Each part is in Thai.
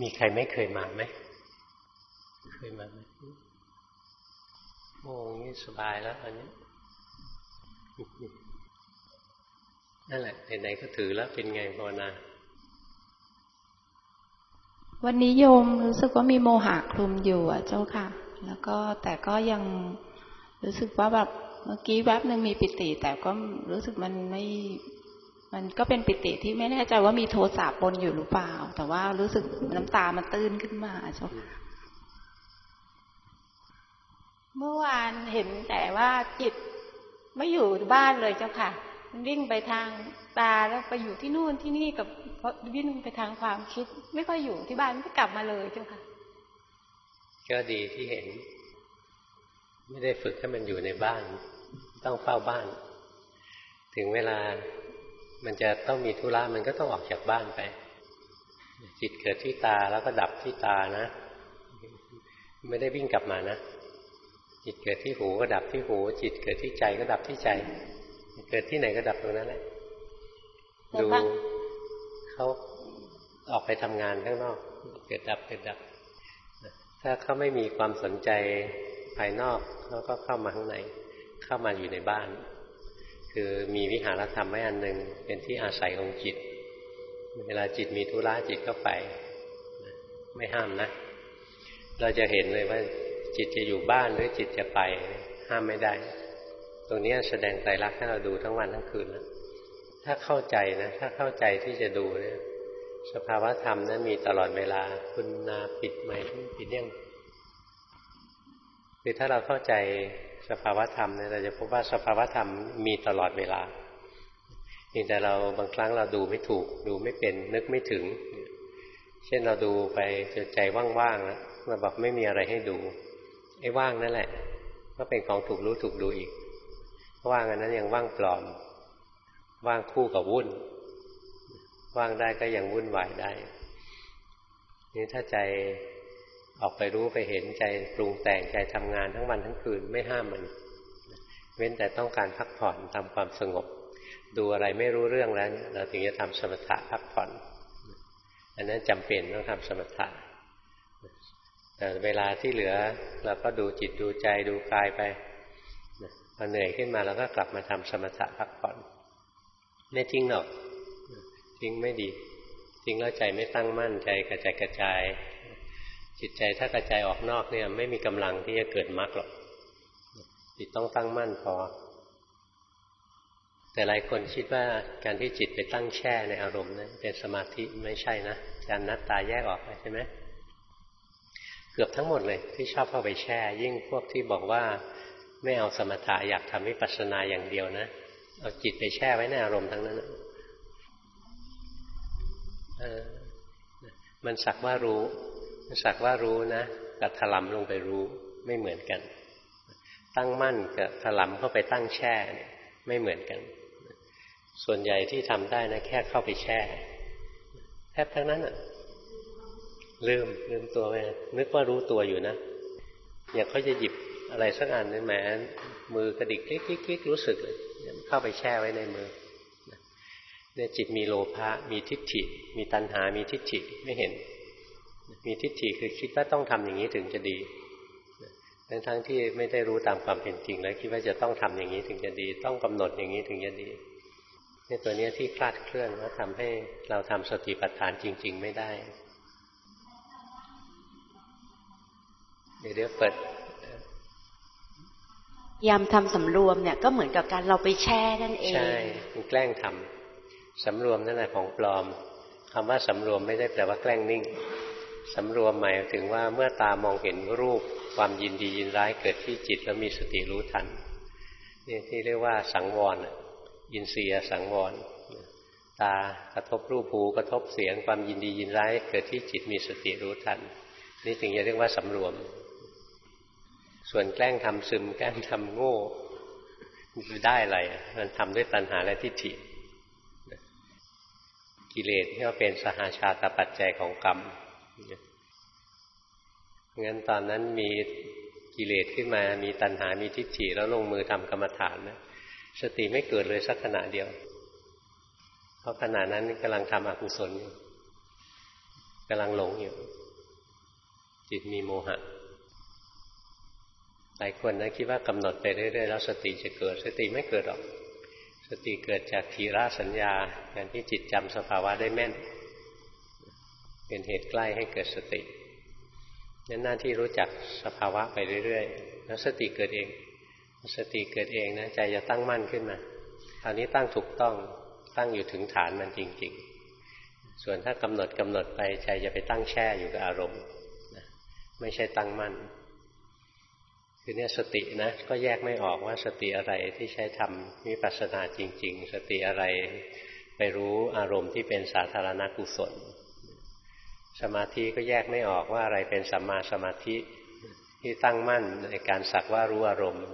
มีใครไม่เคยมาไหม เคยมาไหมโอ้ยสบายแล้วอันนี้ นั่นแหละไหนๆก็ถือแล้วเป็นไงภาวนา วันนี้โยมรู้สึกว่ามีโมหะคลุมอยู่อะ เจ้าค่ะ แล้วก็แต่ก็ยังรู้สึกว่าแบบเมื่อกี้แวบหนึ่งมีปิติ แต่ก็รู้สึกมันไม่ มันก็เป็นปิติที่ไม่แน่ใจว่ามีโทสะปนอยู่หรือเปล่า แต่ว่ารู้สึกน้ำตามันตื้นขึ้นมาเจ้าค่ะเมื่อวานเห็นแต่ว่าจิตไม่อยู่บ้านเลยเจ้าค่ะวิ่งไปทางตาแล้วไปอยู่ที่นู่นที่นี่กับวิ่งไปทางความคิด ไม่ค่อยอยู่ที่บ้านไม่กลับมาเลยเจ้าค่ะ ก็ดีที่เห็น ไม่ได้ฝึกให้มันอยู่ในบ้าน ต้องเฝ้าบ้าน ถึงเวลา มันจะต้องมีธุระมันก็ต้องออกจากบ้านไป จิตเกิดที่ตาแล้วก็ดับที่ตานะ ไม่ได้วิ่งกลับมานะ จิตเกิดที่หูก็ดับที่หู จิตเกิดที่ใจก็ดับที่ใจ เกิดที่ไหนก็ดับตรงนั้นแหละดูเขาออกไปทำงานข้างนอก เกิดดับเกิดดับ ถ้าเขาไม่มีความสนใจภายนอกเขาก็เข้ามาข้างใน เข้ามาอยู่ในบ้าน คือมีวิหารธรรมไว้อันหนึ่งเป็นที่อาศัยของจิต เวลาจิตมีธุระจิตก็ไป ไม่ห้ามนะ เราจะเห็นเลยว่าจิตจะอยู่บ้านหรือจิตจะไป ห้ามไม่ได้ ตรงนี้แสดงไตรลักษณ์ให้เราดูทั้งวันทั้งคืนแล้วถ้าเข้าใจนะ ถ้าเข้าใจที่จะดูเนี่ยสภาวะธรรมนั้นมีตลอดเวลา คุณนาปิดไหมปิดยังคือถ้าเราเข้าใจ สภาวธรรมเนี่ยเราจะพบว่าสภาวธรรมมีตลอดเวลาเพียงแต่เราบางครั้งเราดูไม่ถูก ดูไม่เป็นนึกไม่ถึง เช่นเราดูไปจนใจว่างๆแล้วเราบอกไม่มีอะไรให้ดูไอ้ว่างนั่นแหละ ก็เป็นของถูกรู้ถูกดูอีกว่างอันนั้นยังว่างปลอม ว่างคู่กับวุ่น ว่างได้ก็ยังวุ่นวายได้นี่ถ้าใจ ออกไปรู้ไปเห็นใจปรุงแต่งใจทำงานทั้งวันทั้งคืนไม่ห้ามมัน เว้นแต่ต้องการพักผ่อนทำความสงบ ดูอะไรไม่รู้เรื่องแล้วเราถึงจะทำสมถะพักผ่อน อันนั้นจำเป็นต้องทำสมถะแต่เวลาที่เหลือเราก็ดูจิตดูใจดูกายไปพอเหนื่อยขึ้นมาเราก็กลับมาทำสมถะพักผ่อนไม่ทิ้งหรอกทิ้งไม่ดีทิ้งแล้วใจไม่ตั้งมั่นใจกระจายกระจาย จิตใจถ้ากระจายออกนอกเนี่ย ไม่มีกำลังที่จะเกิดมรรคหรอกจิตต้องตั้งมั่นพอ แต่หลายคนคิดว่าการที่จิตไปตั้งแช่ในอารมณ์นั้นเป็นสมาธิไม่ใช่นะการนัดตาแยกออกใช่ไหมเกือบทั้งหมดเลยที่ชอบเข้าไปแช่ ยิ่งพวกที่บอกว่าไม่เอาสมถะอยากทำวิปัสสนาอย่างเดียวนะเอาจิตไปแช่ไว้ในอารมณ์ทั้งนั้นมันสักว่ารู้ สักว่ารู้นะกับถลำลงไปรู้ไม่เหมือนกัน ตั้งมั่นกับถลำเข้าไปตั้งแช่ไม่เหมือนกัน ส่วนใหญ่ที่ทำได้นะแค่เข้าไปแช่แทบทั้งนั้นอะลืมลืมตัวไปนึกว่ารู้ตัวอยู่นะอยากเขาจะหยิบอะไรสักอันนึงแหมมือกระดิกคลิกคลิกคลิกรู้สึกเลยเข้าไปแช่ไว้ในมือเนี่ยจิตมีโลภะมีทิฏฐิ มีตัณหา มีทิฏฐิไม่เห็น มีทิฏฐิคือคิดว่าต้องทำอย่างนี้ถึงจะดีทั้งทั้งที่ไม่ได้รู้ตามความเป็นจริง แล้วคิดว่าจะต้องทำอย่างนี้ถึงจะดี ต้องกำหนดอย่างนี้ถึงจะดีเนี่ยตัวนี้ที่คลาดเคลื่อนว่าทำให้เราทำสติปัฏฐานจริง ๆ ไม่ได้ เดี๋ยวเปิดยามทำสำรวมเนี่ยก็เหมือนกับการเราไปแช่นั่นเองใช่แกล้งทำสำรวมนั่นแหละของปลอมคำว่าสำรวมไม่ได้แปลว่าแกล้งนิ่ง สำรวมหมายถึงว่าเมื่อตามองเห็นรูปความยินดียินร้ายเกิดที่จิตแล้วมีสติรู้ทันนี่ที่เรียกว่าสังวรยินเสียสังวร ตากระทบรูปหูกระทบเสียงความยินดียินร้ายเกิดที่จิตมีสติรู้ทัน นี่ถึงจะเรียกว่าสำรวม ส่วนแกล้งทำซึมแกล้งทำโง่ได้อะไรมันทำด้วยตัณหาและทิฏฐิกิเลสที่ว่าเป็นสหาชาตปัจจัยของกรรม งั้นตอนนั้นมีกิเลสขึ้นมา มีตัณหา มีทิฏฐิแล้วลงมือทำกรรมฐานนะสติไม่เกิดเลยสักขณะเดียว เพราะขณะนั้นกำลังทำอกุศลอยู่กำลังหลงอยู่ จิตมีโมหะหลายคนนะคิดว่ากำหนดไปเรื่อยๆแล้วสติจะเกิด สติไม่เกิดหรอก สติเกิดจากทีระสัญญาการที่จิตจำสภาวะได้แม่น เป็นเหตุใกล้ให้เกิดสตินั่นหน้าที่รู้จักสภาวะไปเรื่อยๆ แล้วสติเกิดเอง สติเกิดเองนะใจจะตั้งมั่นขึ้นมาคราวนี้ตั้งถูกต้องตั้งอยู่ถึงฐานมันจริง ๆ ส่วนถ้ากำหนดกำหนดไปใจจะไปตั้งแช่อยู่กับอารมณ์ไม่ใช่ตั้งมั่นคือเนี่ยสตินะก็แยกไม่ออกว่าสติอะไรที่ใช้ทำวิปัสสนาจริง ๆ สติอะไรไปรู้อารมณ์ที่เป็นสาธารณกุศล สมาธิก็แยกไม่ออกว่าอะไรเป็นสัมมาสมาธิที่ตั้งมั่นในการสักว่ารู้อารมณ์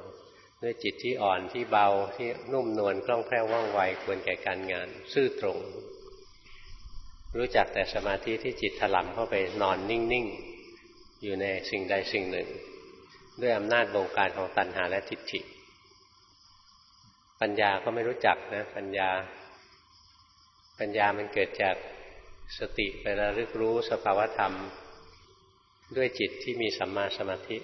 ด้วยจิตที่อ่อนที่เบาที่นุ่มนวลคล่องแคล่วว่องไวควรแก่การงาน ซื่อตรง รู้จักแต่สมาธิที่จิตถลำเข้าไปนอนนิ่งๆ อยู่ในสิ่งใดสิ่งหนึ่ง ด้วยอำนาจบงการของตัณหาและทิฏฐิ ปัญญาก็ไม่รู้จักนะ ปัญญา ปัญญามันเกิดจาก สติไประลึกรู้สภาวธรรม ด้วยจิตที่มีสัมมาสมาธิ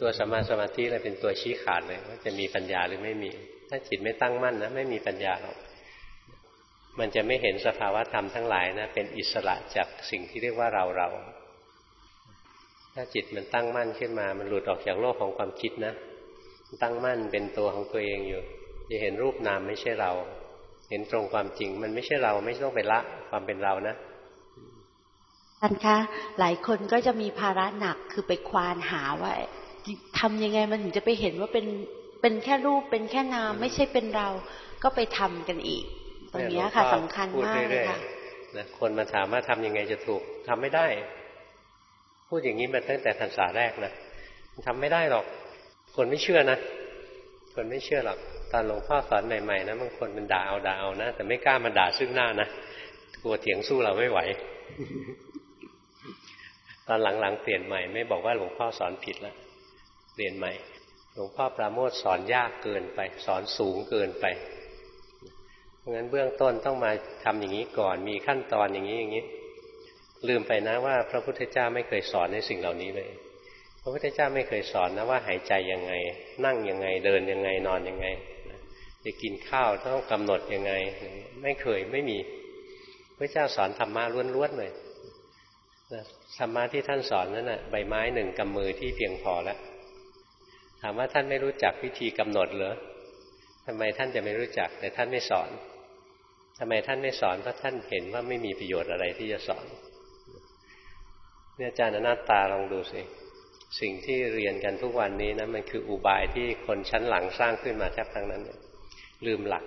ตัวสัมมาสมาธิเลยเป็นตัวชี้ขาดเลยว่าจะมีปัญญาหรือไม่มี ถ้าจิตไม่ตั้งมั่นนะไม่มีปัญญาหรอกมันจะไม่เห็นสภาวธรรมทั้งหลายนะเป็นอิสระจากสิ่งที่เรียกว่าเราเราถ้าจิตมันตั้งมั่นขึ้นมา มันหลุดออกจากโลกของความคิดนะตั้งมั่นเป็นตัวของตัวเองอยู่จะเห็นรูปนามไม่ใช่เรา เห็นตรงความจริง มันไม่ใช่เราไม่ต้องไปละความเป็นเรานะท่านคะหลายคนก็จะมีภาระหนักคือไปควานหาว่าทำยังไงมันถึงจะไปเห็นว่าเป็นเป็นแค่รูปเป็นแค่นาม ไม่ใช่เป็นเราก็ไปทำกันอีก ตรงนี้ค่ะสำคัญมากเลยค่ะนะคนมาถามว่าทำยังไงจะถูกทำไม่ได้ พูดอย่างนี้มาตั้งแต่พรรษาแรกนะทำไม่ได้หรอก คนไม่เชื่อนะ คนไม่เชื่อหรอก ตอนหลวงพ่อสอนใหม่ๆนะบางคนมันด่าเอาด่าเอานะแต่ไม่กล้ามาด่าซึ่งหน้านะกลัวเถียงสู้เราไม่ไหว ตอนหลังๆเปลี่ยนใหม่ ไม่บอกว่าหลวงพ่อสอนผิดแล้วเรียนใหม่ หลวงพ่อปราโมทสอนยากเกินไป สอนสูงเกินไปเพราะงั้นเบื้องต้นต้องมาทำอย่างนี้ก่อน มีขั้นตอนอย่างนี้อย่างนี้ ลืมไปนะว่า พระพุทธเจ้าไม่เคยสอนในสิ่งเหล่านี้เลยพระพุทธเจ้าไม่เคยสอนนะว่าหายใจยังไง นั่งยังไง เดินยังไงนอนยังไง จะกินข้าวต้องกำหนดยังไง ไม่เคยไม่มีพระเจ้าสอนธรรมะล้วนๆเลยธรรมะที่ท่านสอนนั้นนะ่ะใบไม้หนึ่งกำมือที่เพียงพอแล้วถามว่าท่านไม่รู้จักวิธีกำหนดเหรอทำไมท่านจะไม่รู้จัก แต่ท่านไม่สอนทำไมท่านไม่สอนเพราะท่านเห็นว่าไม่มีประโยชน์อะไรที่จะสอนเนี่ยอาจารย์อนัตตาลองดูสิสิ่งที่เรียนกันทุกวันนี้นะมันคืออุบายที่คนชั้นหลังสร้างขึ้นมาแทบทั้งนั้นลื มหลัก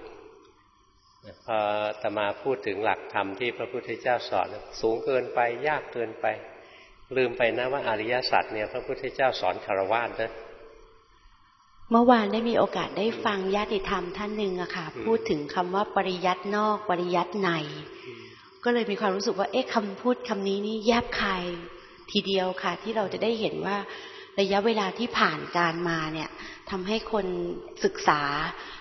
พอตมาพูดถึงหลักธรรมที่พระพุทธเจ้าสอนสูงเกินไปยากเกินไป ลืมไปนะว่าอริยสัจเนี่ย พระพุทธเจ้าสอนคารวะนะเมื่อวานได้มีโอกาสได้ฟังญาติธรรมท่านหนึ่งอะค่ะ พูดถึงคำว่าปริยัตินอกปริยัติใน ก็เลยมีความรู้สึกว่า เอ๊ะคำพูดคำนี้นี่แยบคายทีเดียวค่ะ ที่เราจะได้เห็นว่า ระยะเวลาที่ผ่านการมาเนี่ยทำให้คนศึกษา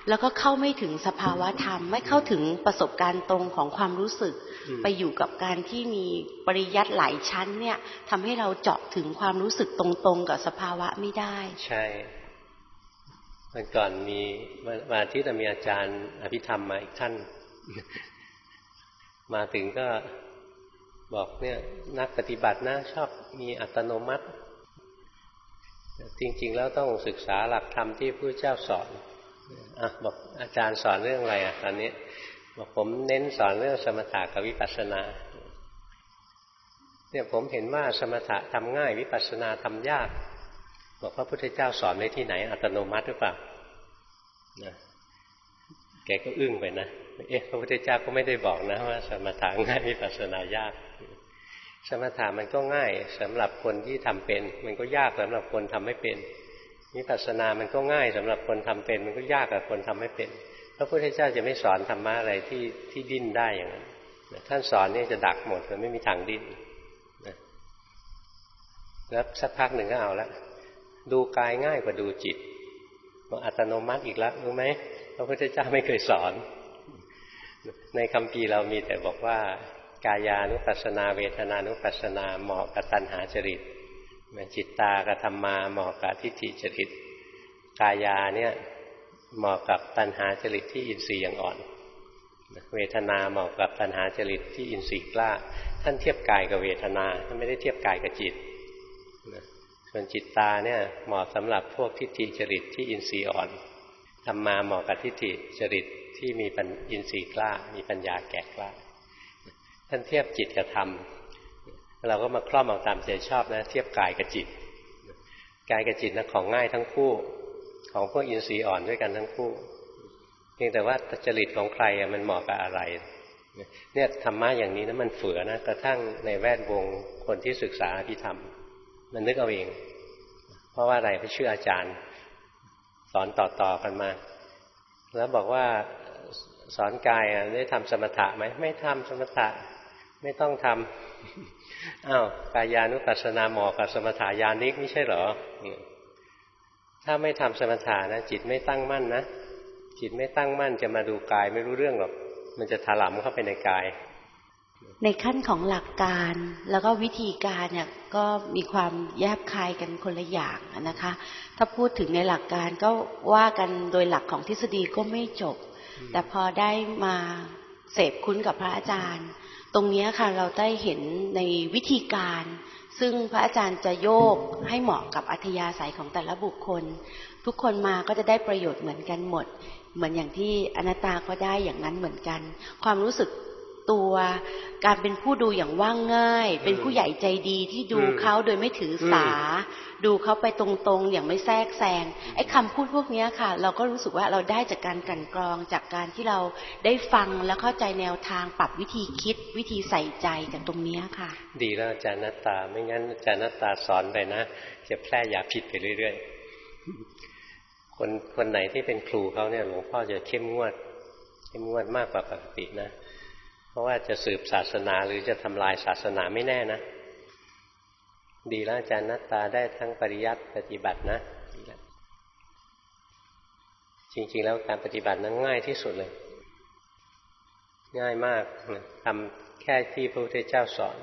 แล้วก็เข้าไม่ถึงสภาวะธรรม ไม่เข้าถึงประสบการณ์ตรงของความรู้สึก ไปอยู่กับการที่มีปริยัติหลายชั้นเนี่ยทำให้เราเจาะถึงความรู้สึกตรงๆ กับสภาวะไม่ได้ ใช่มันก่อนมีมาที่จะมีอาจารย์อภิธรรมมาอีกท่าน มาถึงก็บอกเนี่ยนักปฏิบัตินะชอบมีอัตโนมัติ จริง ๆ แล้วต้องศึกษาหลักธรรมที่พระเจ้าสอนอะบอกอาจารย์สอนเรื่องอะไรอะตอนนี้บอกผมเน้นสอนเรื่องสมถะกับวิปัสสนาเนี่ยผมเห็นว่าสมถะทำง่ายวิปัสสนาทำยาก บอกพระพุทธเจ้าสอนไว้ที่ไหน อัตโนมัติหรือเปล่าแกก็อึ้งไปนะ เอ๊ะพระพุทธเจ้าก็ไม่ได้บอกนะว่า สมถะง่ายวิปัสสนายาก สมถะมันก็ง่ายสำหรับคนที่ทำเป็น มันก็ยากสำหรับคนทำไม่เป็นวิปัสสนามันก็ง่ายสำหรับคนทำเป็น มันก็ยากกับคนทำไม่เป็นพระพุทธเจ้าจะไม่สอนธรรมะอะไรที่ที่ดิ้นได้อย่างนั้นท่านสอนนี่จะดักหมดมันไม่มีทางดิ้นนะแล้วสักพักหนึ่งก็เอาล้วดูกายง่ายกว่าดูจิตบอกอัตโนมัติอีกแล้วรู้ไหมพระพุทธเจ้าไม่เคยสอน ในคำพีเรามีแต่บอกว่า กายานุปัสสนา เวทนานุปัสสนาเหมาะกับตัณหาจริตจิตตากับธรรมาเหมาะกับทิฏฐิจริต กายาเนี่ยเหมาะกับตัณหาจริตที่อินทรีย์อย่างอ่อน เวทนาเหมาะกับตัณหาจริตที่อินทรีย์กล้า ท่านเทียบกายกับเวทนาท่านไม่ได้เทียบกายกับจิตส่วนจิตตาเนี่ยเหมาะสำหรับพวกทิฏฐิจริตที่อินทรีย์อ่อนธรรมาเหมาะกับทิฏฐิจริตที่มีปัญอินทรีย์กล้า มีปัญญาแก่กล้า ท่านเทียบจิตกับธรรม เราก็มาครอบเอาตามใจชอบนะ เทียบกายกับจิต กายกับจิตนะของง่ายทั้งคู่ ของพวกอินทรีย์อ่อนด้วยกันทั้งคู่ เพียงแต่ว่าจริตของใครมันเหมาะกับอะไร เนี่ยธรรมะอย่างนี้นะมันเฟือนะกระทั่งในแวดวงคนที่ศึกษาอภิธรรม มันนึกเอาเอง เพราะว่าอะไรเพราะชื่ออาจารย์ สอนต่อๆกันมา แล้วบอกว่าสอนกายได้ทำสมถะไหมไม่ทำสมถะ ไม่ต้องทำอ้าวกายานุปัสสนาหมอกับสมถายานิกไม่ใช่เหรอ ถ้าไม่ทำสมถะนะจิตไม่ตั้งมั่นนะ จิตไม่ตั้งมั่นจะมาดูกายไม่รู้เรื่องหรอก มันจะถลำเข้าไปในกาย ในขั้นของหลักการแล้วก็วิธีการเนี่ยก็มีความแยบคายกันคนละอย่างนะคะ ถ้าพูดถึงในหลักการก็ว่ากันโดยหลักของทฤษฎีก็ไม่จบ แต่พอได้มาเสพคุ้นกับพระอาจารย์ ตรงนี้ค่ะเราได้เห็นในวิธีการ ซึ่งพระอาจารย์จะโยกให้เหมาะกับอัธยาศัยของแต่ละบุคคล ทุกคนมาก็จะได้ประโยชน์เหมือนกันหมด เหมือนอย่างที่อนัตตาก็ได้อย่างนั้นเหมือนกัน ความรู้สึก ตัว การเป็นผู้ดูอย่างว่างง่าย เป็นผู้ใหญ่ใจดีที่ดูเขาโดยไม่ถือสา ดูเขาไปตรงๆ อย่างไม่แทรกแซงไอ้คำพูดพวกนี้ค่ะ เราก็รู้สึกว่าเราได้จากการกันกรองจากการที่เราได้ฟังแล้วเข้าใจแนวทางปรับวิธีคิด วิธีใส่ใจจากตรงนี้ค่ะ ดีแล้วอาจารย์นัตตา ไม่งั้นอาจารย์นัตตาสอนไปนะ จะแพร่ยาผิดไปเรื่อยๆคนคนไหนที่เป็นครูเขาเนี่ยหลวงพ่อจะเข้มงวดเข้มงวดมากกว่าปกตินะ เพราะว่าจะสืบศาสนาหรือจะทำลายศาสนาไม่แน่นะ ดีแล้วอาจารย์นัตตาได้ทั้งปริยัติปฏิบัตินะจริงๆแล้วการปฏิบัตินั้นง่ายที่สุดเลย ง่ายมากทำแค่ที่พระพุทธเจ้าสอน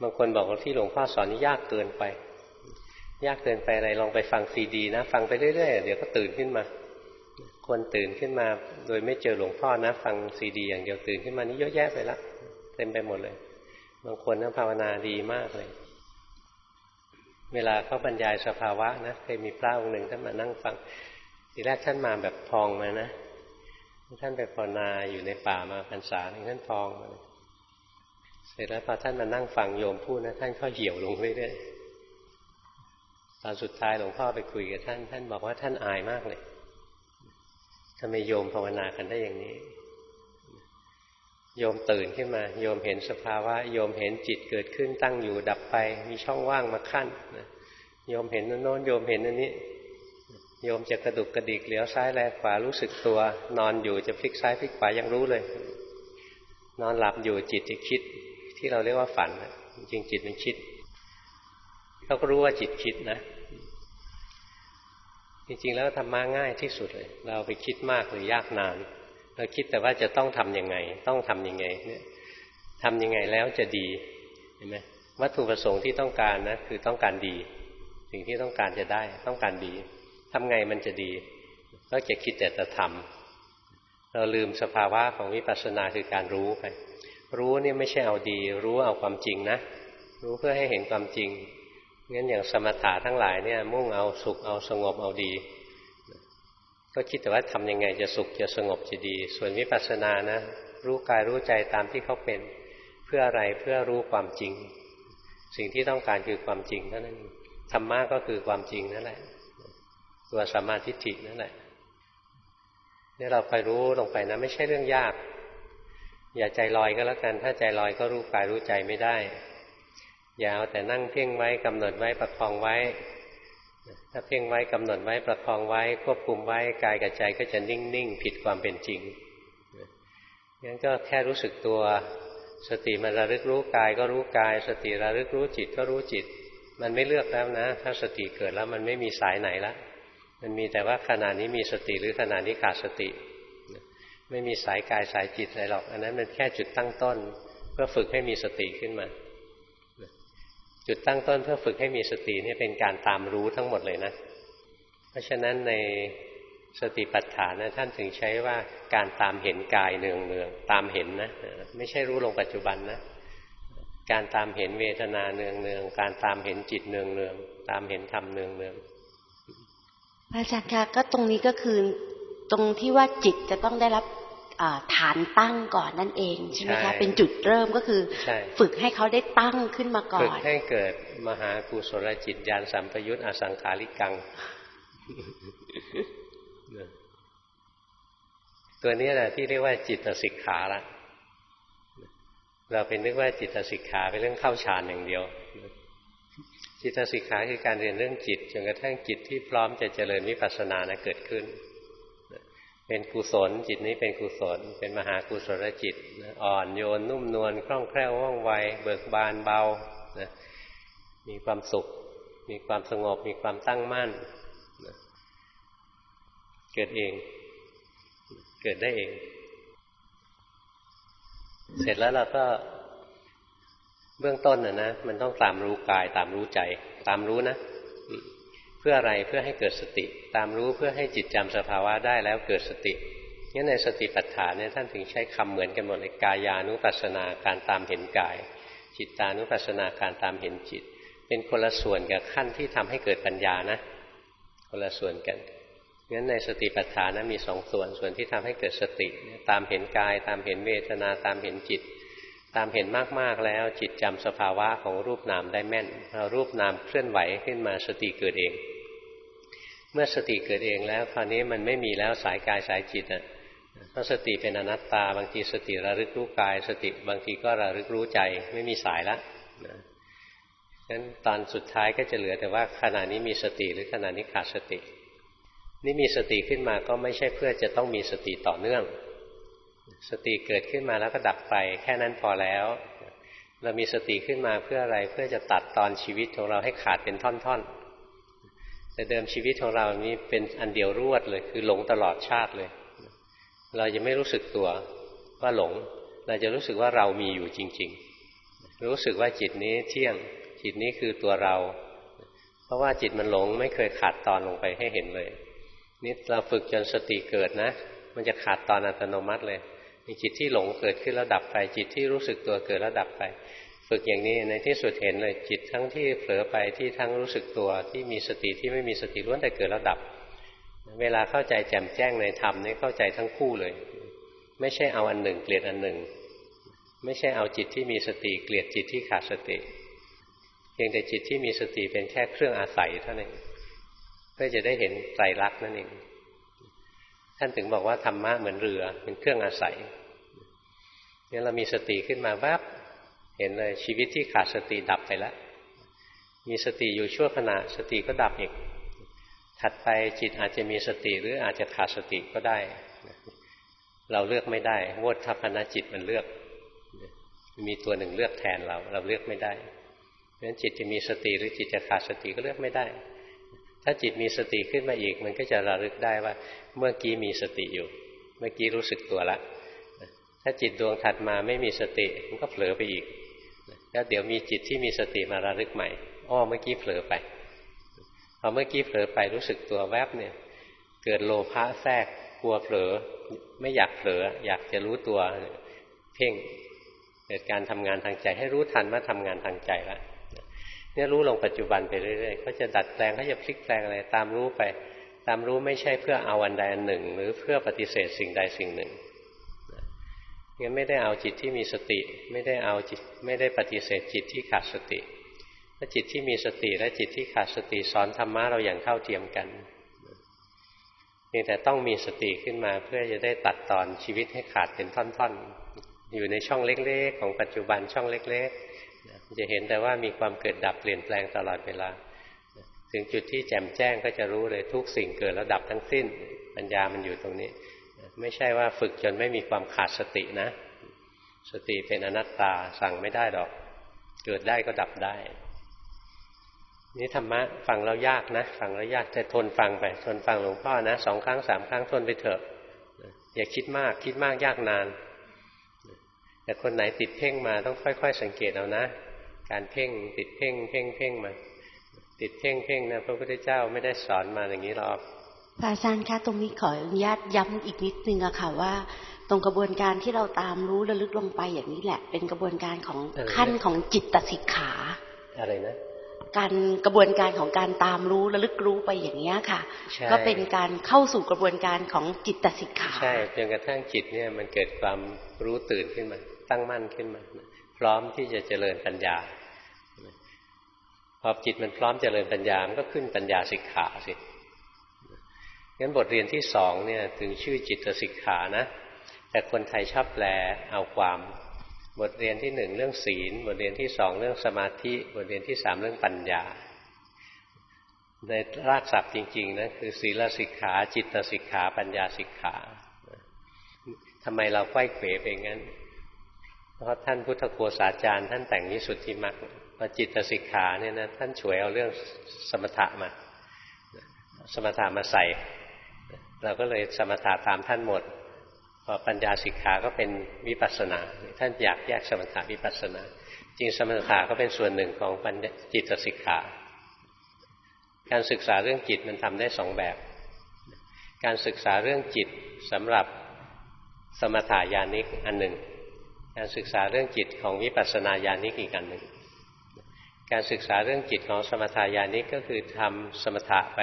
บางคนบอกว่าที่หลวงพ่อสอนนี่ยากเกินไป ยากเกินไปอะไรลองไปฟังซีดีนะ ฟังไปเรื่อยๆเดี๋ยวก็ตื่นขึ้นมา คนตื่นขึ้นมาโดยไม่เจอหลวงพ่อนะ ฟังซีดี อย่างเดียวตื่นขึ้นมานี่เยอะแยะไปละเต็มไปหมดเลย บางคนนั้นภาวนาดีมากเลย เวลาเขาบรรยายสภาวะนะเคยมีพระองค์หนึ่งท่านมานั่งฟังทีแรกท่านมาแบบพองมานะท่านไปภาวนาอยู่ในป่ามาพรรษาท่านพองมาเสร็จแล้วพอท่านมานั่งฟังโยมพูดนะท่านก็เหี่ยวลงเรื่อยๆตอนสุดท้ายหลวงพ่อไปคุยกับท่าน ท่านบอกว่าท่านอายมากเลย ทำไมโยมภาวนากันได้อย่างนี้ โยมตื่นขึ้นมา โยมเห็นสภาวะ โยมเห็นจิตเกิดขึ้นตั้งอยู่ดับไป มีช่องว่างมาขั้นโยมเห็นโน้นโยมเห็นอันนี้ โยมจะกระดุกกระดิกเหลียวซ้ายแลขวารู้สึกตัว นอนอยู่จะพลิกซ้ายพลิกขวายังรู้เลย นอนหลับอยู่จิตจะคิด ที่เราเรียกว่าฝันจริงจิตมันคิดเขาก็รู้ว่าจิตคิดนะ จริงๆแล้วธรรมะง่ายที่สุดเลย เราไปคิดมากหรือยากนาน เราคิดแต่ว่าจะต้องทํำยังไง ต้องทํำยังไงเนี่ยทำยังไงแล้วจะดีเห็นไหมวัตถุประสงค์ที่ต้องการนะคือต้องการดี สิ่งที่ต้องการจะได้ต้องการดีทำไงมันจะดีก็จะคิดแต่จะทำเราลืมสภาวะของวิปัสสนาคือการรู้ไปรู้นี่ไม่ใช่เอาดี รู้เอาความจริงนะ รู้เพื่อให้เห็นความจริง งั้นอย่างสมถะทั้งหลายเนี่ย มุ่งเอาสุขเอาสงบเอาดี ก็คิดแต่ว่าทำยังไงจะสุขจะสงบจะดี ส่วนวิปัสสนานะ รู้กายรู้ใจตามที่เขาเป็นเพื่ออะไรเพื่อรู้ความจริง สิ่งที่ต้องการคือความจริงเท่านั้นธรรมะก็คือความจริงนั่นแหละ ตัวสัมมาทิฏฐินั่นแหละนี่เราไปรู้ลงไปนะ ไม่ใช่เรื่องยาก อย่าใจลอยก็แล้วกัน ถ้าใจลอยก็รู้กายรู้ใจไม่ได้ ย่าเอาแต่นั่งเพ่งไว้กำหนดไว้ประคองไว้ ถ้าเพ่งไว้กำหนดไว้ประคองไว้ ควบคุมไว้กายกับใจก็จะนิ่งๆผิดความเป็นจริงงั้นก็แค่รู้สึกตัว สติมันระลึกรู้กายก็รู้กาย สติระลึกรู้จิตก็รู้จิต มันไม่เลือกแล้วนะ ถ้าสติเกิดแล้วมันไม่มีสายไหนละมันมีแต่ว่าขณะนี้มีสติหรือขณะนี้ขาดสติ ไม่มีสายกายสายจิตอะไรหรอก อันนั้นมันแค่จุดตั้งต้นพื่อฝึกให้มีสติขึ้นมา จุดตั้งต้นเพื่อฝึกให้มีสตินี่เป็นการตามรู้ทั้งหมดเลยนะ เพราะฉะนั้นในสติปัฏฐานนะท่านถึงใช้ว่าการตามเห็นกายเนืองเนืองตามเห็นนะไม่ใช่รู้ลงปัจจุบันนะ การตามเห็นเวทนาเนืองเนืองการตามเห็นจิตเนืองเนืองตามเห็นธรรมเนืองเนืองพระอาจารย์คะก็ตรงนี้ก็คือตรงที่ว่าจิตจะต้องได้รับ ฐานตั้งก่อนนั่นเองใช่ไหมคะเป็นจุดเริ่มก็คือ ฝึกให้เขาได้ตั้งขึ้นมาก่อนฝึกให้เกิดมหากุศลจิตญาณสัมปยุตอสังขาริกัง ตัวนี้แหละที่เรียกว่าจิตสิกขาละเราเป็นนึกว่าจิตสิกขาเป็นเรื่องเข้าฌานอย่างเดียว จิตสิกขาคือการเรียนเรื่องจิตจนกระทั่งจิตที่พร้อมจะเจริญวิปัสสนานะเกิดขึ้น เป็นกุศลจิตนี้เป็นกุศล เป็นมหากุศลจิตอ่อนโยนนุ่มนวลคล่องแคล่วว่องไว เบิกบานเบามีความสุข มีความสงบ มีความตั้งมั่นเกิดเอง เกิดได้เอง เสร็จแล้วเราก็เบื้องต้นน่ะนะมันต้องตามรู้กายตามรู้ใจ ตามรู้นะ พื่ออะไรเพื่อให้เกิดสติ ตามรู้เพื่อให้จิตจำสภาวะได้แล้วเกิดสติงั้นในสติปัฏฐานเนี่ยท่านถึงใช้คำเหมือนกันหมดเลยกายานุปัสสนาการตามเห็นกาย จิตตานุปัสสนาการตามเห็นจิต เป็นคนละส่วนกับขั้นที่ทำให้เกิดปัญญานะ คนละส่วนกันงั้นในสติปัฏฐานนะมีสองส่วน ส่วนที่ทำให้เกิดสติ ตามเห็นกาย ตามเห็นเวทนาตามเห็นจิต ตามเห็นมากๆแล้วจิตจำสภาวะของรูปนามได้แม่นรารูปนามเคลื่อนไหวขึ้นมาสติเกิดเอง มื่อสติเกิดเองแล้ว คราวนี้มันไม่มีแล้วสายกายสายจิตอะเพราะสติเป็นอนัตตา บางทีสติระลึกรู้กาย สติบางทีก็ระลึกรู้ใจไม่มีสายละนะงั้นตอนสุดท้ายก็จะเหลือแต่ว่าขณะนี้มีสติหรือขณะนี้ขาดสติ นี่มีสติขึ้นมาก็ไม่ใช่เพื่อจะต้องมีสติต่อเนื่อง สติเกิดขึ้นมาแล้วก็ดับไป แค่นั้นพอแล้ว เรามีสติขึ้นมาเพื่ออะไรเพื่อจะตัดตอนชีวิตของเราให้ขาดเป็นท่อนๆ แต่เดิมชีวิตของเรานี้เป็นอันเดียวรวดเลย คือหลงตลอดชาติเลย เราจะไม่รู้สึกตัวว่าหลง เราจะรู้สึกว่าเรามีอยู่จริง ๆ รู้สึกว่าจิตนี้เที่ยง จิตนี้คือตัวเรา เพราะว่าจิตมันหลงไม่เคยขาดตอนลงไปให้เห็นเลย นี่เราฝึกจนสติเกิดนะ มันจะขาดตอนอัตโนมัติเลยมีจิตที่หลงเกิดขึ้นแล้วดับไป จิตที่รู้สึกตัวเกิดแล้วดับไป ฝึกอย่างนี้ในที่สุดเห็นเลยจิตทั้งที่เผลอไปที่ทั้งรู้สึกตัวที่มีสติที่ไม่มีสติล้วนแต่เกิดแล้วดับ เวลาเข้าใจแจ่มแจ้งในธรรมนี่เข้าใจทั้งคู่เลย ไม่ใช่เอาอันหนึ่งเกลียดอันหนึ่ง ไม่ใช่เอาจิตที่มีสติเกลียดจิตที่ขาดสติ เพียงแต่จิตที่มีสติเป็นแค่เครื่องอาศัยเท่านั้นเพื่อจะได้เห็นไตรลักษณ์นั่นเองท่านถึงบอกว่าธรรมะเหมือนเรือเป็นเครื่องอาศัยเนี่ยเรามีสติขึ้นมาแวบ เห็นเลยชีวิตที่ขาดสติดับไปแล้ว มีสติอยู่ชั่วขณะสติก็ดับอีก ถัดไปจิตอาจจะมีสติหรืออาจจะขาดสติก็ได้ เราเลือกไม่ได้วดทัพนจิตมันเลือก มีตัวหนึ่งเลือกแทนเรา เราเลือกไม่ได้เพราะฉะนั้นจิตจะมีสติหรือจิตจะขาดสติก็เลือกไม่ได้ ถ้าจิตมีสติขึ้นมาอีก มันก็จะระลึกได้ว่า เมื่อกี้มีสติอยู่ เมื่อกี้รู้สึกตัวละถ้าจิตดวงถัดมาไม่มีสติมันก็เผลอไปอีก แล้วเดี๋ยวมีจิตที่มีสติมาระลึกใหม่อ้อเมื่อกี้เผลอไปพอเมื่อกี้เผลอไปรู้สึกตัวแวบเนี่ย เกิดโลภะแทรกกลัวเผลอ ไม่อยากเผลอ อยากจะรู้ตัวเพ่งเกิดการทำงานทางใจ ให้รู้ทันว่าทำงานทางใจแล้วเนี่ยรู้ลงปัจจุบันไปเรื่อยๆเขาจะดัดแปลงเขาจะพลิกแปลงอะไรตามรู้ไป ตามรู้ไม่ใช่เพื่อเอาอันใดอันหนึ่ง หรือเพื่อปฏิเสธสิ่งใดสิ่งหนึ่ง งั้นไม่ได้เอาจิตที่มีสติ ไม่ได้เอาจิตไม่ได้ปฏิเสธจิตที่ขาดสติถ้าจิตที่มีสติและจิตที่ขาดสติสอนธรรมะเราอย่างเท่าเทียมกันเพียงแต่ต้องมีสติขึ้นมาเพื่อจะได้ตัดตอนชีวิตให้ขาดเป็นท่อนๆ อยู่ในช่องเล็กๆ ของปัจจุบันช่องเล็กๆ จะเห็นแต่ว่ามีความเกิดดับเปลี่ยนแปลงตลอดเวลา ถึงจุดที่แจ่มแจ้งก็จะรู้เลยทุกสิ่งเกิดแล้วดับทั้งสิ้น ปัญญามันอยู่ตรงนี้ ไม่ใช่ว่าฝึกจนไม่มีความขาดสตินะ สติเป็นอนัตตาสั่งไม่ได้ดอก เกิดได้ก็ดับได้ นี่ธรรมะฟังแล้วยากนะฟังแล้วยากจะทนฟังไปทนฟังหลวงพ่อนะสองครั้งสามครั้งทนไปเถอะ อย่าคิดมากคิดมากยากนาน แต่คนไหนติดเพ่งมาต้องค่อย ๆ สังเกตเอานะ การเพ่งติดเพ่งเพ่งเพ่งมาติดเพ่งเพ่งนะพระพุทธเจ้าไม่ได้สอนมาอย่างนี้หรอก พระอาจารย์คะตรงนี้ขออนุญาตย้ำอีกนิดนึงอะค่ะว่า ตรงกระบวนการที่เราตามรู้ระลึกลงไปอย่างนี้แหละ เป็นกระบวนการของขั้นของจิตตสิกขาอะไรนะการกระบวนการของการตามรู้ระลึกรู้ไปอย่างนี้ค่ะ ก็เป็นการเข้าสู่กระบวนการของจิตตสิกขาใช่จนกระทั่งจิตเนี่ยมันเกิดความรู้ตื่นขึ้นมา ตั้งมั่นขึ้นมา พร้อมที่จะเจริญปัญญาพอจิตมันพร้อมเจริญปัญญามันก็ขึ้นปัญญาสิกขาสิ งั้นบทเรียนที่สองเนี่ยถึงชื่อจิตสิกขานะ แต่คนไทยชอบแปลเอาความ บทเรียนที่หนึ่งเรื่องศีล บทเรียนที่สองเรื่องสมาธิ บทเรียนที่สามเรื่องปัญญา ในรากศัพท์จริงๆนะคือศีลสิกขา จิตสิกขา ปัญญาสิกขาทำไมเราไข้เขวไปงั้น เพราะท่านพุทธโฆษาจารย์ ท่านแต่งนิสุทธิมรรคพอจิตสิกขาเนี่ยนะท่านช่วยเอาเรื่องสมถะมา สมถะมาใส่ เราก็เลยสมถะตามท่านหมด พอปัญญาสิกขาก็เป็นวิปัสสนา ท่านอยากแยกสมถะวิปัสสนา จริงสมถะก็เป็นส่วนหนึ่งของปัญญจิตสิกขา การศึกษาเรื่องจิตมันทำได้สองแบบ การศึกษาเรื่องจิตสำหรับสมถายานิกอันหนึ่ง การศึกษาเรื่องจิตของวิปัสสนาญาณิกอีกอันหนึ่ง การศึกษาเรื่องจิตของสมถายานิกก็คือทำสมถะไป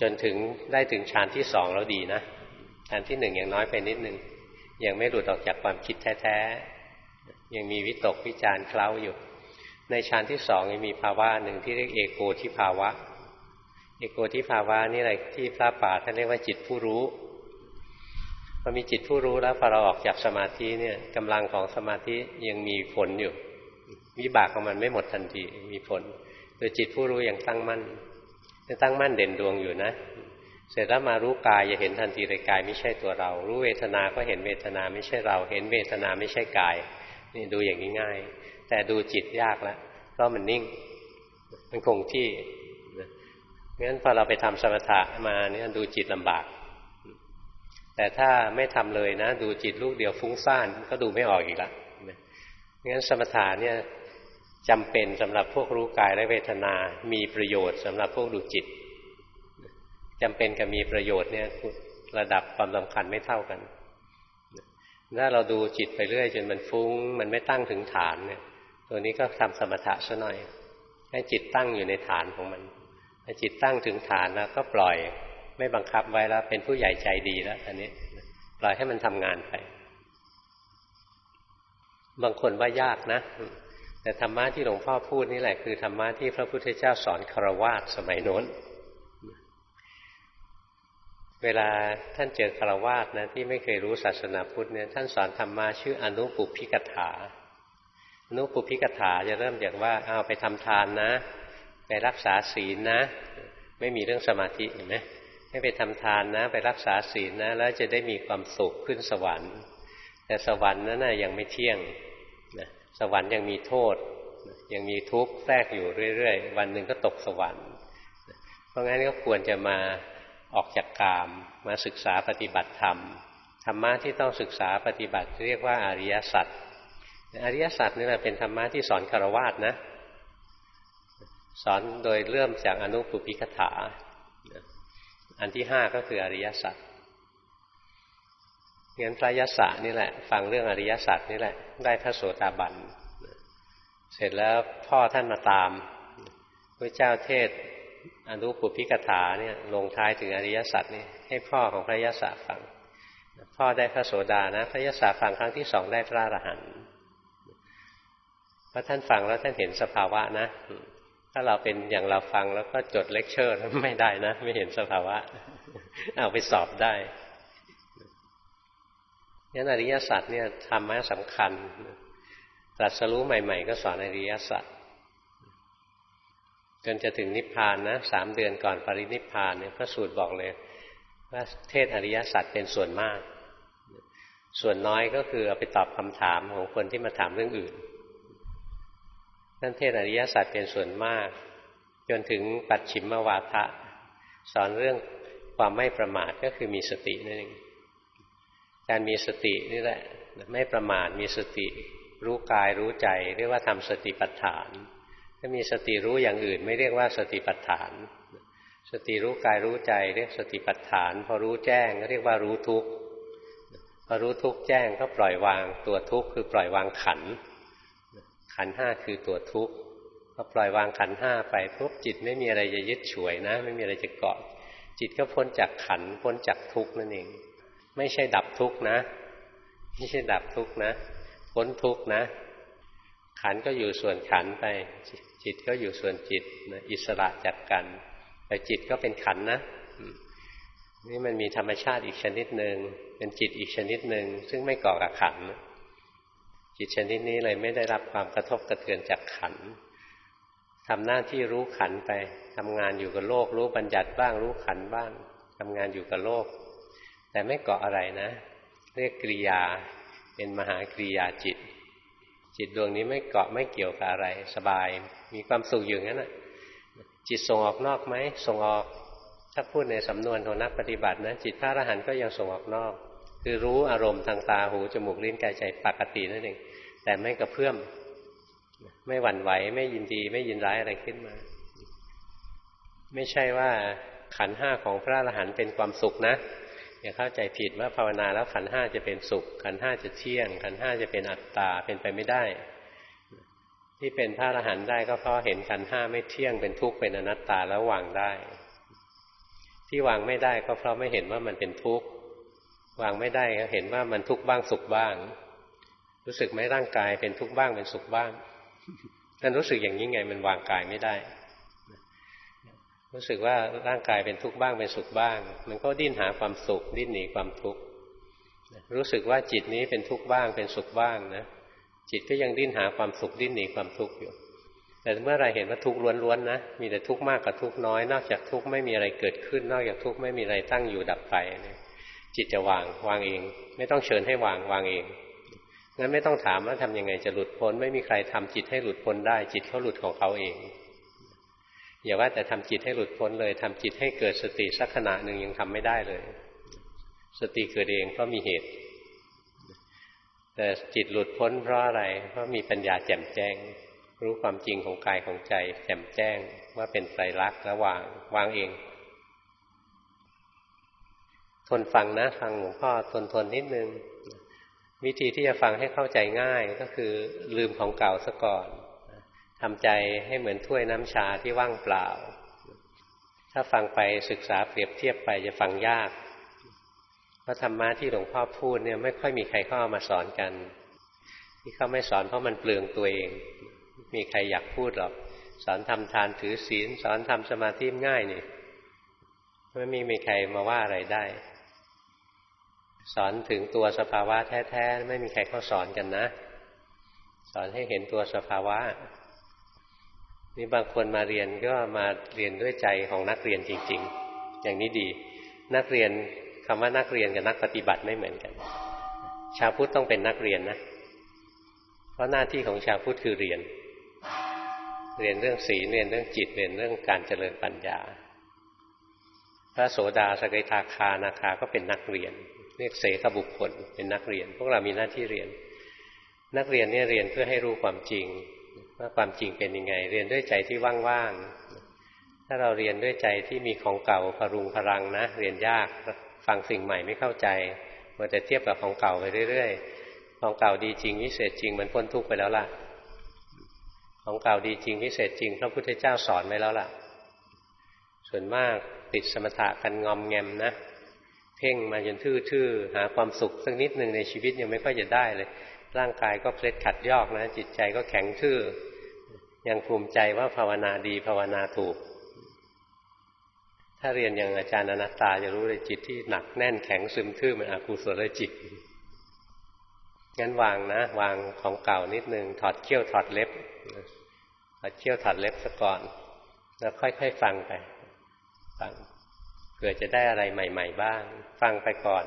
จนถึงได้ถึงฌานที่สองแล้วดีนะอันที่หนึ่งยังน้อยไปนิดนึงยังไม่หลุดออกจากความคิดแท้ๆยังมีวิตกวิจารเคล้าอยู่ ในฌานที่สองยังมีภาวะหนึ่งที่เรียกเอโกทิภาวะ เอโกทิภาวะนี่อะไรที่พระป่าท่านเรียกว่าจิตผู้รู้พอมีจิตผู้รู้แล้วพอเราออกจากสมาธิเนี่ยกำลังของสมาธิยังมีผลอยู่วิบากของมันไม่หมดทันทีมีผลโดยจิตผู้รู้ยังตั้งมั่น ยังตั้งมั่นเด่นดวงอยู่นะ เสร็จแล้วมารู้กายจะเห็นทันทีเลยกายไม่ใช่ตัวเรา รู้เวทนา ก็เห็นเวทนาไม่ใช่เรา เห็นเวทนาไม่ใช่กาย นี่ดูอย่างนี้ง่าย แต่ดูจิตยากแล้วเพราะมันนิ่ง มันคงที่งั้นพอเราไปทำสมถะมาเนี่ยดูจิตลำบาก แต่ถ้าไม่ทำเลยนะ ดูจิตลูกเดียวฟุ้งซ่านก็ดูไม่ออกอีกล้วงั้นสมถะเนี่ย จำเป็นสำหรับพวกรู้กายและเวทนา มีประโยชน์สำหรับพวกดูจิตจำเป็นกับมีประโยชน์เนี่ยระดับความสำคัญไม่เท่ากันถ้าเราดูจิตไปเรื่อยจนมันฟุง้ง มันไม่ตั้งถึงฐานเนี่ย ตัวนี้ก็ทำสมถะซะหน่อยให้จิตตั้งอยู่ในฐานของมันถ้าจิตตั้งถึงฐานแล้วก็ปล่อยไม่บังคับไว้แล้วเป็นผู้ใหญ่ใจดีแล้วอันนี้ปล่อยให้มันทำงานไป บางคนว่ายากนะ แต่ธรรมะที่หลวงพ่อพูดนี่แหละคือธรรมะที่พระพุทธเจ้าสอนคารวะสมัยโน้น เวลาท่านเจอคารวาสนะที่ไม่เคยรู้ศาสนาพุทธเนี่ยท่านสอนธรรมะชื่ออนุปุพิกถาอนุปุพิกถาจะเริ่มจากว่าเอาไปทำทานนะ ไปรักษาศีลนะ ไม่มีเรื่องสมาธิเห็นไหมให้ไปทำทานนะ ไปรักษาศีลนะ แล้วจะได้มีความสุขขึ้นสวรรค์ แต่สวรรค์นั้นนะยังไม่เที่ยง สวรรค์ยังมีโทษ ยังมีทุกข์แทรกอยู่เรื่อยๆ วันหนึ่งก็ตกสวรรค์ เพราะงั้นก็ควรจะมาออกจากกามมาศึกษาปฏิบัติธรรมธรรมะที่ต้องศึกษาปฏิบัติเรียกว่าอริยสัจอริยสัจนี่แหละเป็นธรรมะที่สอนคารวะนะ สอนโดยเริ่มจากอนุปุพิกถา อันที่ห้าก็คืออริยสัจ งั้นพระยศนี่แหละ ฟังเรื่องอริยสัจนี่แหละ ได้พระโสดาบันเสร็จแล้วพ่อท่านมาตามพระเจ้าเทศอนุปุพิกถาเนี่ย ลงท้ายถึงอริยสัจนี่ให้พ่อของพระยศฟัง พ่อได้พระโสดานะ พระยศฟังครั้งที่สองได้พระอรหันต์พระท่านฟังแล้วท่านเห็นสภาวะนะถ้าเราเป็นอย่างเราฟังแล้วก็จดเลคเชอร์ไม่ได้นะ ไม่เห็นสภาวะ เอาไปสอบได้ ยันอริยสัจเนี่ยธรรมะสำคัญตรัสรู้ใหม่ ๆ ก็สอนอริยสัจจนจะถึงนิพพานนะสามเดือนก่อนปรินิพพานเนี่ยพระสูตรบอกเลยว่าเทศอริยสัจเป็นส่วนมาก ส่วนน้อยก็คือเอาไปตอบคำถามของคนที่มาถามเรื่องอื่นนั่นเทศอริยสัจเป็นส่วนมาก จนถึงปัจฉิมมวาทะ สอนเรื่องความไม่ประมาทก็คือมีสตินั่นเอง การมีสตินี่แหละ ไม่ประมาทมีสติ รู้กายรู้ใจ เรียกว่าทำสติปัฏฐาน ถ้ามีสติรู้อย่างอื่น ไม่เรียกว่าสติปัฏฐาน สติรู้กายรู้ใจ เรียกสติปัฏฐาน พอรู้แจ้งก็เรียกว่ารู้ทุกข์พอรู้ทุกข์แจ้งก็ปล่อยวางตัวทุกข์คือปล่อยวางขัน ขันห้าคือตัวทุกข์พอปล่อยวางขันห้าไปปุ๊บจิตไม่มีอะไรจะยึดฉวยนะ ไม่มีอะไรจะเกาะ จิตก็พ้นจากขันพ้นจากทุกข์นั่นเอง ไม่ใช่ดับทุกข์นะ ไม่ใช่ดับทุกข์นะพ้นทุกข์นะ ขันก็อยู่ส่วนขันไป จิตก็อยู่ส่วนจิตนะอิสระจากกัน แต่จิตก็เป็นขันนะนี่มันมีธรรมชาติอีกชนิดหนึ่งเป็นจิตอีกชนิดหนึ่งซึ่งไม่ก่อกับขันจิตชนิดนี้เลยไม่ได้รับความกระทบกระเทือนจากขันทำหน้าที่รู้ขันไปทำงานอยู่กับโลก รู้บัญญัติบ้างรู้ขันบ้างทำงานอยู่กับโลก แต่ไม่เกาะอะไรนะ เรียกกริยา เป็นมหากริยาจิต จิตดวงนี้ไม่เกาะไม่เกี่ยวกับอะไร สบาย มีความสุขอยู่งั้นนะจิตส่งออกนอกไหมส่งออกถ้าพูดในสำนวนของนักปฏิบัตินะจิตพระอรหันต์ก็ยังส่งออกนอก คือรู้อารมณ์ทางตาหูจมูกลิ้นกายใจปกตินั่นเองแต่ไม่กระเพื่อมไม่หวั่นไหว ไม่ยินดี ไม่ยินร้ายอะไรขึ้นมา ไม่ใช่ว่าขันห้าของพระอรหันต์เป็นความสุขนะ อย่าเข้าใจผิดว่าภาวนาแล้วขันห้าจะเป็นสุข ขันห้าจะเที่ยง ขันห้าจะเป็นอัตตาเป็นไปไม่ได้ ที่เป็นพระอรหันต์ได้ก็เพราะเห็นขันห้าไม่เที่ยงเป็นทุกข์เป็นอนัตตาแล้ววางได้ ที่วางไม่ได้ก็เพราะไม่เห็นว่ามันเป็นทุกข์วางไม่ได้ก็เห็นว่ามันทุกข์บ้างสุขบ้าง รู้สึกไหมร่างกายเป็นทุกข์บ้างเป็นสุขบ้างนั่นรู้สึกอย่างนี้ไงมันวางกายไม่ได้ รู้สึกว่าร่างกายเป็นทุกข์บ้างเป็นสุขบ้าง มันก็ดิ้นหาความสุข ดิ้นหนีความทุกข์รู้สึกว่าจิตนี้เป็นทุกข์บ้างเป็นสุขบ้างนะจิตก็ยังดิ้นหาความสุขดิ้นหนีความทุกข์อยู่ แต่เมื่อไรเห็นว่าทุกข์ล้วนๆนะมีแต่ทุกข์มากกับทุกข์น้อย นอกจากทุกข์ไม่มีอะไรเกิดขึ้น นอกจากทุกข์ไม่มีอะไรตั้งอยู่ดับไปนจิตจะวางวางเอง ไม่ต้องเชิญให้วางวางเองงั้นไม่ต้องถามว่าทำยังไงจะหลุดพ้น ไม่มีใครทำจิตให้หลุดพ้นได้ จิตเขาหลุดของเขาเอง อย่าว่าแต่ทำจิตให้หลุดพ้นเลยทำจิตให้เกิดสติสักขณะหนึ่งยังทำไม่ได้เลย สติเกิดเองเพราะมีเหตุ แต่จิตหลุดพ้นเพราะอะไร เพราะมีปัญญาแจ่มแจ้ง รู้ความจริงของกายของใจ แจ่มแจ้งว่าเป็นไตรลักษณ์และวางวางเอง ทนฟังนะฟังหลวงพ่อทนทนนิดนึง วิธีที่จะฟังให้เข้าใจง่ายก็คือลืมของเก่าซะก่อน ทำใจให้เหมือนถ้วยน้ำชาที่ว่างเปล่า ถ้าฟังไปศึกษาเปรียบเทียบไปจะฟังยากเพราะธรรมะที่หลวงพ่อพูดเนี่ยไม่ค่อยมีใครเข้ามาสอนกัน ที่เขาไม่สอนเพราะมันเปลืองตัวเอง มีใครอยากพูดหรอก สอนทำทานถือศีล สอนทำสมาธิง่ายนี่ไม่มีมีใครมาว่าอะไรได้ สอนถึงตัวสภาวะแท้ๆ ไม่มีใครเข้าสอนกันนะ สอนให้เห็นตัวสภาวะ นี่บางคนมาเรียนก็มาเรียนด้วยใจของนักเรียนจริง ๆ อย่างนี้ดี นักเรียนคำว่านักเรียนกับนักปฏิบัติไม่เหมือนกัน ชาวพุทธต้องเป็นนักเรียนนะ เพราะหน้าที่ของชาวพุทธคือเรียน เรียนเรื่องศีลเรียนเรื่องจิตเรียนเรื่องการเจริญปัญญา พระโสดาสกิทาคานาคาก็เป็นนักเรียนเรียกเสกบุคคลเป็นนักเรียน พวกเรามีหน้าที่เรียน นักเรียนเนี่ยเรียนเพื่อให้รู้ความจริง ว่าความจริงเป็นยังไง เรียนด้วยใจที่ว่างๆถ้าเราเรียนด้วยใจที่มีของเก่าพรุงพลังนะ เรียนยากฟังสิ่งใหม่ไม่เข้าใจมันจะเทียบกับของเก่าไปเรื่อยๆของเก่าดีจริงวิเศษจริงมันพ้นทุกข์ไปแล้วล่ะ ของเก่าดีจริงวิเศษจริงพระพุทธเจ้าสอนไว้แล้วล่ะ ส่วนมากติดสมถะกันงอมแงมนะเพ่งมาจนทื่อๆหาความสุขสักนิดหนึ่งในชีวิตยังไม่ค่อยจะได้เลย ร่างกายก็เคล็ดขัดยอกนะ จิตใจก็แข็งทื่อ ยังภูมิใจว่าภาวนาดีภาวนาถูก ถ้าเรียนอย่างอาจารย์อนัตตาจะรู้เลยจิตที่หนักแน่นแข็งซึมทื่อมันอกุศลจิตงั้นวางนะ วางของเก่านิดนึงถอดเขี้ยวถอดเล็บถอดเขี้ยวถอดเล็บซะก่อน แล้วค่อยๆฟังไปฟังเกิดจะได้อะไรใหม่ ๆ บ้าง ฟังไปก่อน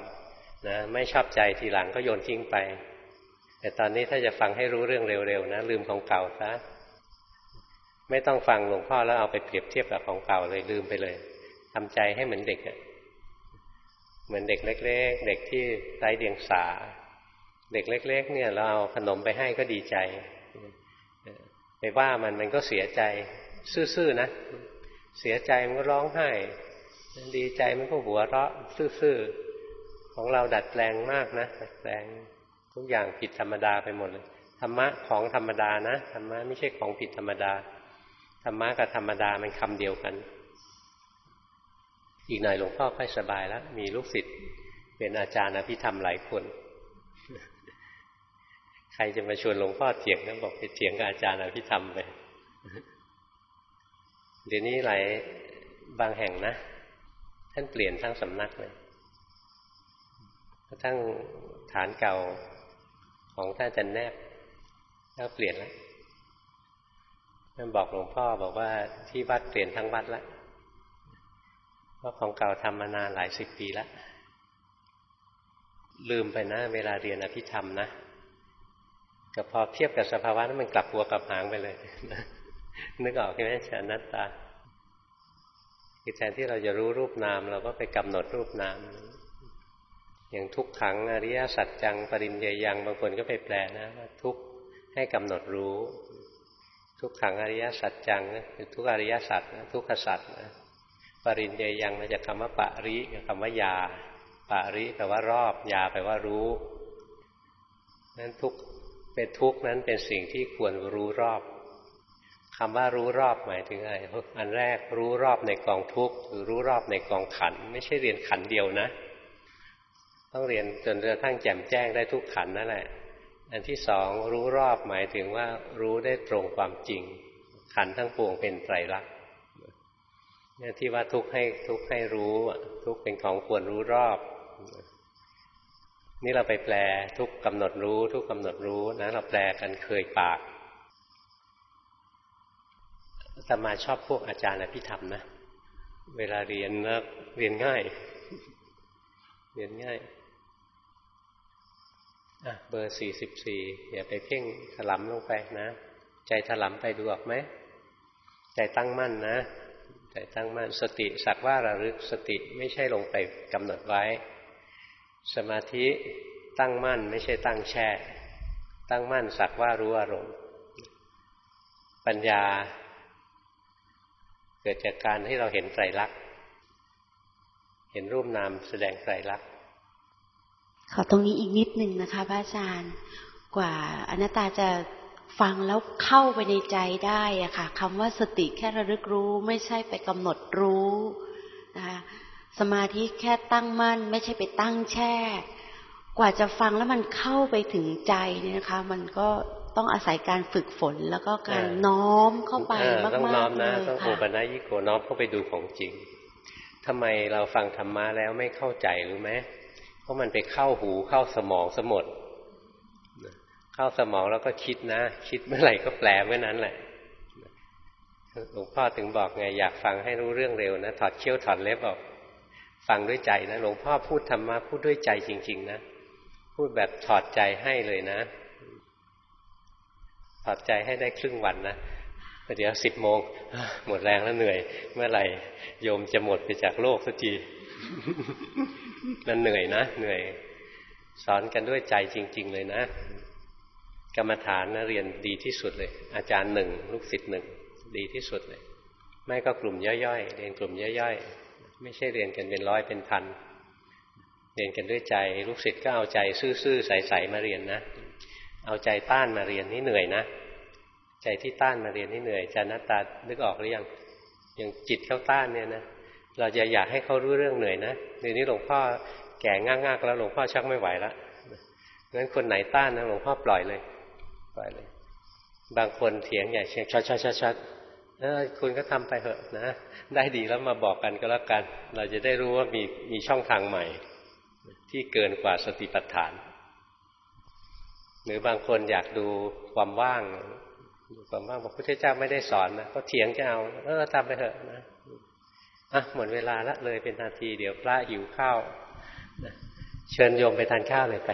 นะไม่ชอบใจทีหลังก็โยนทิ้งไป แต่ตอนนี้ถ้าจะฟังให้รู้เรื่องเร็วๆนะลืมของเก่าซะ ไม่ต้องฟังหลวงพ่อแล้วเอาไปเปรียบเทียบกับของเก่าเลยลืมไปเลยทำใจให้เหมือนเด็กอะเหมือนเด็กเล็ก ๆ เด็กที่ไร้เดียงสา เด็กเล็ก ๆ เนี่ยเราเอาขนมไปให้ก็ดีใจไปว่ามันมันก็เสียใจ ซื่อๆนะ เสียใจมันก็ร้องไห้ดีใจมันก็หัวเราะซื่อๆของเราดัดแปลงมากนะดัดแปลงทุกอย่างผิดธรรมดาไปหมดเลยธรรมะของธรรมดานะธรรมะไม่ใช่ของผิดธรรมดา ธรรมะกับธรรมดามันคำเดียวกัน อีกหน่อยหลวงพ่อค่อยสบายแล้ว มีลูกศิษย์เป็นอาจารย์อภิธรรมหลายคน ใครจะมาชวนหลวงพ่อเถียงก็บอกไปเถียงกับอาจารย์อภิธรรมไปเดี๋ยวนี้หลายบางแห่งนะ ท่านเปลี่ยนทั้งสำนักเลยทั้งฐานเก่าของท่านจันแนบแล้วเปลี่ยนแล้ว ท่นบอกหลวงพ่อบอกว่าที่วัดเปลี่ยนทั้งวัดแล้วเพราะของเก่าทำมานานหลายสิบปีแล้วลืมไปนะ เวลาเรียนอภิธรรมนะกับพอเทียบกับสภาวะนั้นมันกลับหัวกลับหางไปเลยนึกออกใช่ไหมชานัตตาคือแทนที่เราจะรู้รูปนาม เราก็ไปกำหนดรูปนาม อย่างทุกขังอริยสัจจังปริญญายังบางคนก็ไปแปลนะว่าทุกให้กำหนดรู้ ทุกขังอริยสัจจังนะคือทุกอริยสัจนะทุกขสัจนะปริญญายังมาจากคำว่าปะริกับคำว่ายาปะริแปลว่ารอบยาแปลว่ารู้นั้นทุกเป็นทุกนั้นเป็นสิ่งที่ควรรู้รอบคำว่ารู้รอบหมายถึงอะไรอันแรกรู้รอบในกองทุกหรือรู้รอบในกองขัน ไม่ใช่เรียนขันเดียวนะ ต้องเรียนจนกระทั่งแจ่มแจ้งได้ทุกขันนั่นแหละ อันที่สองรู้รอบหมายถึงว่ารู้ได้ตรงความจริง ขันทั้งปวงเป็นไตรลักษณ์เนี่ยที่ว่าทุกให้ทุกให้รู้ทุกเป็นของควรรู้รอบ นี่เราไปแปลทุกกำหนดรู้ ทุกกำหนดรู้นะเราแปลกันเคยปากสมาชอบพวกอาจารย์อภิธรรมนะ เวลาเรียนนะเรียนง่าย เรียนง่าย เบอร์สี่สิบสี่อย่าไปเพ่งถลำลงไปนะ ใจถลำไปดูออกไหม ใจตั้งมั่นนะ ใจตั้งมั่น สติสักว่าระลึกสติไม่ใช่ลงไปกำหนดไว้ สมาธิตั้งมั่นไม่ใช่ตั้งแช่ ตั้งมั่นสักว่ารู้อารมณ์ ปัญญา เกิดจากการที่เราเห็นไตรลักษณ์เห็นรูปนามแสดงไตรลักษณ์ ขอตรงนี้อีกนิดหนึ่งนะคะพระอาจารย์ กว่าอนัตตาจะฟังแล้วเข้าไปในใจได้อะค่ะคำว่าสติแค่ระลึกรู้ ไม่ใช่ไปกำหนดรู้นะคะสมาธิแค่ตั้งมั่น ไม่ใช่ไปตั้งแช่ กว่าจะฟังแล้วมันเข้าไปถึงใจเนี่ยนะคะ มันก็ต้องอาศัยการฝึกฝนแล้วก็การน้อมเข้าไปมากๆต้องน้อมนะต้องโอปนัยิโกน้อมเข้าไปดูของจริงทำไมเราฟังธรรมะแล้วไม่เข้าใจรู้ไหมเพ ราะมันไปเข้าหูเข้าสมองสมดเข้าสมองแล้วก็คิดนะ คิดเมื่อไหร่ก็แปลเมื่อนั้นแหละหลวงพ่อถึงบอกไงอยากฟังให้รู้เรื่องเร็วนะถอดเขี้ยวถอดเล็บออกฟังด้วยใจนะหลวงพ่อพูดธรรมะพูดด้วยใจจริง ๆ นะ พูดแบบถอดใจให้เลยนะ ถอดใจให้ได้ครึ่งวันนะเดี๋ยวสิบโมงหมดแรงแล้วเหนื่อย เมื่อไหร่โยมจะหมดไปจากโลกสักที มันเหนื่อยนะ เหนื่อย สอนกันด้วยใจจริง ๆ เลยนะ กรรมฐานนะเรียนดีที่สุดเลย อาจารย์หนึ่งลูกศิษย์หนึ่งดีที่สุดเลย ไม่ก็กลุ่มย่อยๆเรียนกลุ่มย่อยๆไม่ใช่เรียนกันเป็นร้อยเป็นพันเรียนกันด้วยใจ ลูกศิษย์ก็เอาใจซื่อๆใสๆมาเรียนนะเอาใจต้านมาเรียนนี่เหนื่อยนะใจที่ต้านมาเรียนนี่เหนื่อยจานัตตานึกออกหรือยังอย่างจิตเข้าต้านเนี่ยนะ เราจะอยากให้เขารู้เรื่องเหนื่อยนะเดี๋ยวนี้หลวงพ่อแก่ง่างๆแล้วหลวงพ่อชักไม่ไหวแล้วงั้นคนไหนต้านนะหลวงพ่อปล่อยเลย ปล่อยเลย บางคนเถียงใหญ่เชียงชัดชัดชัดชัดคุณก็ทำไปเถอะนะ ได้ดีแล้วมาบอกกันก็แล้วกัน เราจะได้รู้ว่ามีมีช่องทางใหม่ ที่เกินกว่าสติปัฏฐาน หรือบางคนอยากดูความว่างดูความว่างพระพุทธเจ้าไม่ได้สอนนะก็เถียงจะเอา เออทำไปเถอะนะ อะหมดเวลาละเลยเป็นนาที เดี๋ยวพระหิวข้าวเชิญโยมไปทานข้าวเลยไป